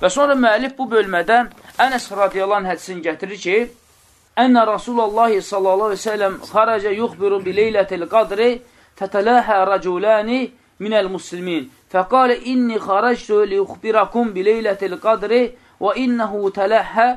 Və sonra müəllif bu bölmədə Ənəs radiyalan hədisini gətirir ki, Ənə Rasulallah sallallahu aleyhi ve sellem xarəcə yuxbiru bi leylətil qadri tətələhə rəculəni minəl muslimin. Fəqalə inni xarəcdu li yuxbirakum bi leylətil qadri və innəhu tələhə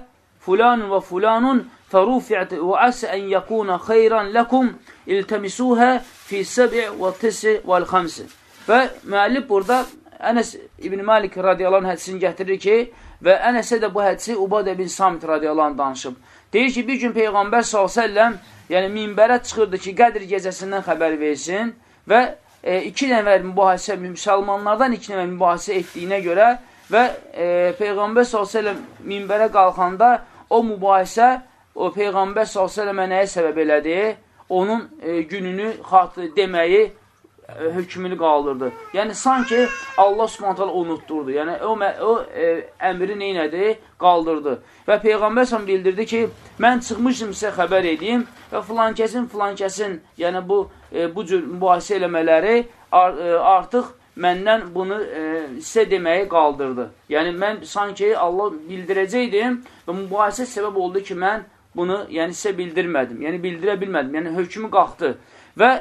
fulanun və fulanun fərufiət və əsə ən yəkuna xeyran ləkum iltəmisuhə fi səbi və tisi vəl xəmsi. Və müəllif burada Ənəs İbn Malik radiyallahu anh hədisini gətirir ki, və Ənəsə də bu hədisi Ubadə bin Samit radiyallahu anh danışıb. Deyir ki, bir gün Peyğəmbər s.ə.v yəni minbərə çıxırdı ki, Qədir gecəsindən xəbər versin və e, iki nəfər mübahisə, müsəlmanlardan iki nəfər mübahisə etdiyinə görə və e, Peyğəmbər s.ə.v minbərə qalxanda o mübahisə o Peyğəmbər s.ə.və nəyə səbəb elədi? Onun e, gününü xatır deməyi hökmünü qaldırdı. Yəni, sanki Allah subhanətələ unutturdu. Yəni, o, o e, əmri neynədi? Qaldırdı. Və Peyğəmbər s.ə.v bildirdi ki, mən çıxmışım sizə xəbər edeyim və filan kəsin, filan kəsin, yəni bu, e, bu cür mübahisə eləmələri ar, e, artıq məndən bunu e, sizə deməyi qaldırdı. Yəni, mən sanki Allah bildirəcəkdim və mübahisə səbəb oldu ki, mən bunu yəni sizə bildirmədim, yəni bildirə bilmədim, yəni hökmü qalxdı. Və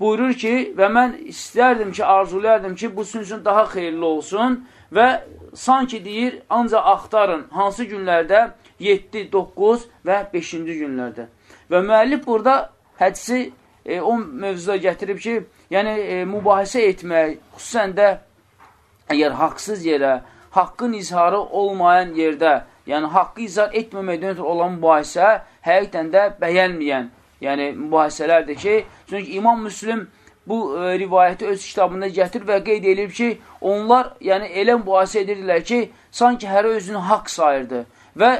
buyurur ki, və mən istərdim ki, arzulayardım ki, bu sizin üçün daha xeyirli olsun və sanki deyir, ancaq axtarın hansı günlərdə 7, 9 və 5-ci günlərdə. Və müəllif burada hədisi e, o mövzuda gətirib ki, yəni e, mübahisə etmək, xüsusən də əgər haqsız yerə, haqqın izharı olmayan yerdə, yəni haqqı izah etməməkdən olan mübahisə həqiqətən də bəyənməyən, yəni mübahisələrdir ki, çünki İmam Müslim bu e, rivayəti öz kitabında gətir və qeyd edib ki, onlar yəni elə mübahisə edirdilər ki, sanki hərə özünü haqq sayırdı və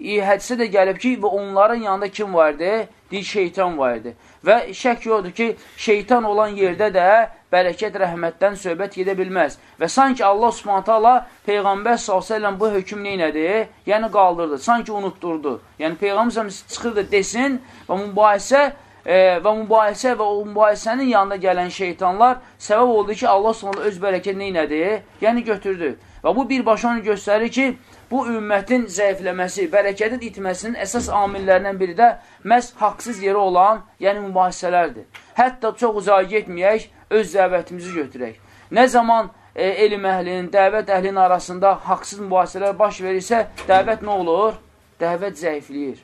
e, hədisə də gəlib ki, və onların yanında kim vardı? Deyir, şeytan vardı. Və şək yoxdur ki, şeytan olan yerdə də bərəkət rəhmətdən söhbət gedə bilməz. Və sanki Allah subhanətə Allah Peyğəmbər s.ə.v bu hökm neynədi? Yəni qaldırdı, sanki unutturdu. Yəni Peyğəmbər çıxırdı desin və mübahisə e, və mübahisə və o mübahisənin yanında gələn şeytanlar səbəb oldu ki, Allah s.ə.v öz bərəkət neynədi? Yəni götürdü. Və bu birbaşa onu göstərir ki, bu ümmətin zəifləməsi, bərəkətin itməsinin əsas amillərindən biri də məhz haqsız yeri olan, yəni mübahisələrdir. Hətta çox uzağa getməyək, öz dəvətimizi götürək. Nə zaman e, elm əhlinin, dəvət əhlinin arasında haqsız mübahisələr baş verirsə, dəvət nə olur? Dəvət zəifləyir.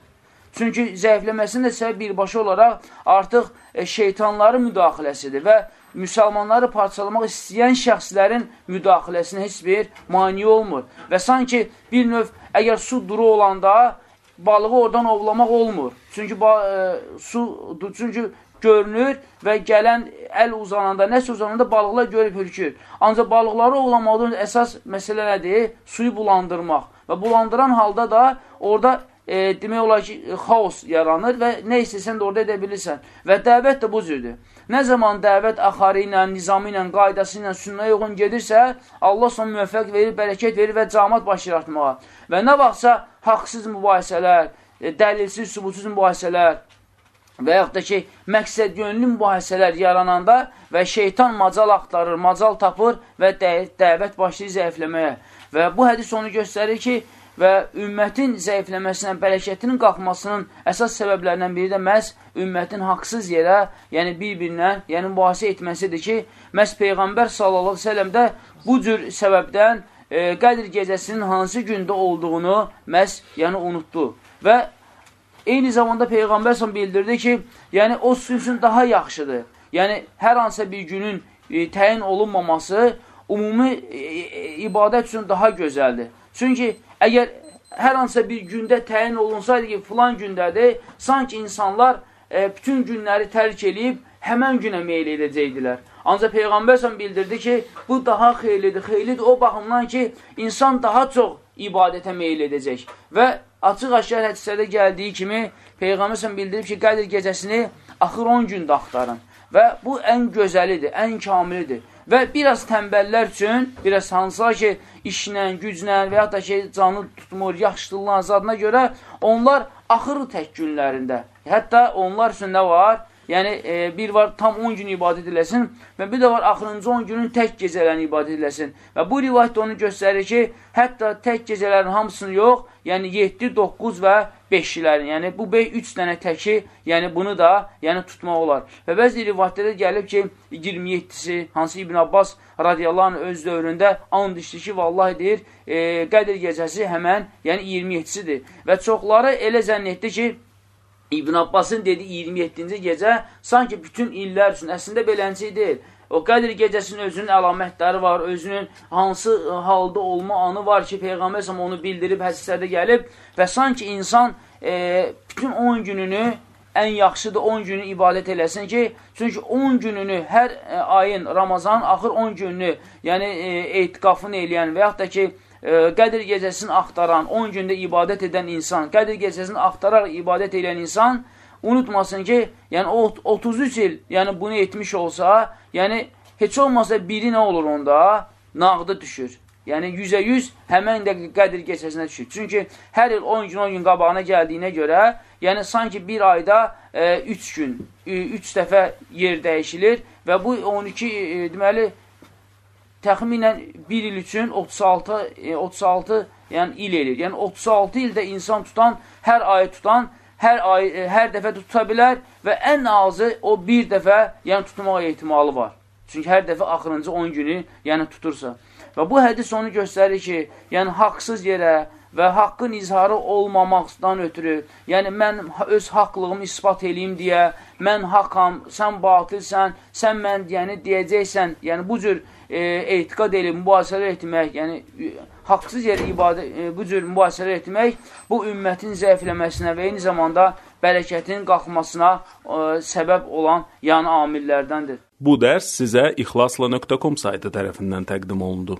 Çünki zəifləməsində səbəb birbaşa olaraq artıq e, şeytanların müdaxiləsidir və müsəlmanları parçalamaq istəyən şəxslərin müdaxiləsinə heç bir mani olmur. Və sanki bir növ, əgər su duru olanda balığı oradan ovlamaq olmur. Çünki e, su, çünki görünür və gələn əl uzananda, nəsə uzananda balıqlar görüb hürkür. Ancaq balıqları ovlamaqdan əsas məsələ nədir? Suyu bulandırmaq. Və bulandıran halda da orada e, demək olar ki, xaos yaranır və nə istəsən də orada edə bilirsən. Və dəvət də bu cürdür. Nə zaman dəvət axarı ilə, nizamı ilə, qaydası ilə, sünnəyə uyğun gedirsə, Allah son müvəffəq verir, bərəkət verir və camat başı yaratmağa. Və nə vaxtsa haqsız mübahisələr, e, dəlilsiz, subutsuz mübahisələr və yaxud da ki, məqsəd yönlü mübahisələr yarananda və şeytan macal axtarır, macal tapır və dəvət başlayır zəifləməyə. Və bu hədis onu göstərir ki, və ümmətin zəifləməsinə, bərəkətinin qalxmasının əsas səbəblərindən biri də məhz ümmətin haqsız yerə, yəni bir-birinə, yəni mübahisə etməsidir ki, məhz Peyğəmbər sallallahu sellem də bu cür səbəbdən e, Qədir gecəsinin hansı gündə olduğunu məhz yəni unutdu. Və eyni zamanda Peyğəmbər sallallahu bildirdi ki, yəni o üçün daha yaxşıdır. Yəni hər hansısa bir günün e, təyin olunmaması ümumi e, e, ibadət üçün daha gözəldir. Çünki Əgər hər hansısa bir gündə təyin olunsaydı ki, filan gündədir, sanki insanlar e, bütün günləri tərk eləyib həmən günə meyl edəcəkdilər. Ancaq Peyğəmbər sən bildirdi ki, bu daha xeylidir. Xeylidir o baxımdan ki, insan daha çox ibadətə meyl edəcək. Və açıq-aşkar hədislərdə gəldiyi kimi Peyğəmbər bildirib ki, Qədir gecəsini axır 10 gündə axtarın. Və bu ən gözəlidir, ən kamilidir. Və biraz tənbəllər üçün, biraz hansılar ki, işlə, güclə və yaxud da ki, canı tutmur, yaxşılığın azadına görə onlar axırı tək günlərində. Hətta onlar üçün nə var? Yəni e, bir var tam 10 gün ibadət eləsin və bir də var axırıncı 10 günün tək gecələrini ibadət eləsin. Və bu rivayət onu göstərir ki, hətta tək gecələrin hamısını yox, yəni 7, 9 və 5-lərin, yəni bu 3 dənə təki, yəni bunu da yəni tutmaq olar. Və bəzi rivayətlərdə gəlib ki, 27-si, hansı İbn Abbas radiyallahu anh öz dövründə and içdi ki, vallahi deyir, e, Qədir gecəsi həmən, yəni 27-sidir. Və çoxları elə zənn etdi ki, İbn Abbasın dediyi 27-ci gecə sanki bütün illər üçün əslində beləncə deyil. O Qədir gecəsinin özünün əlamətləri var, özünün hansı halda olma anı var ki, Peyğəmbər səhəm onu bildirib, hədislərdə gəlib və sanki insan e, bütün 10 gününü ən yaxşıdır 10 günü ibadət eləsin ki, çünki 10 gününü hər e, ayın, Ramazanın axır 10 gününü, yəni e, eytiqafını eləyən və yaxud da ki, Qədir gecəsini axtaran, 10 gündə ibadət edən insan, Qədir gecəsini axtararaq ibadət edən insan, unutmasın ki, yəni o 33 il, yəni bunu etmiş olsa, yəni heç olmasa biri nə olur onda? Nağda düşür. Yəni 100-ə 100 həmən də qədir gecəsinə düşür. Çünki hər il 10 gün 10 gün qabağına gəldiyinə görə, yəni sanki bir ayda 3 e, gün, 3 dəfə yer dəyişilir və bu 12 e, deməli təxminən 1 il üçün 36 e, 36 yəni il eləyir. Yəni 36 ildə insan tutan, hər ayı tutan hər, ay, e, hər dəfə tuta bilər və ən azı o bir dəfə yəni tutmaq ehtimalı var. Çünki hər dəfə axırıncı 10 günü yəni tutursa. Və bu hədis onu göstərir ki, yəni haqsız yerə və haqqın izharı olmamaqdan ötürü, yəni mən öz haqlığımı ispat eləyim deyə, mən haqam, sən batilsən, sən mən yəni deyəcəksən, yəni bu cür e, etiqad elib, mübahisələr etmək, yəni haqsız yerə ibadə, e, bu cür mübahisələr etmək bu ümmətin zəifləməsinə və eyni zamanda bərəkətin qalxmasına e, səbəb olan yəni amillərdəndir. Bu dərs sizə ixlasla.com saytı tərəfindən təqdim olundu.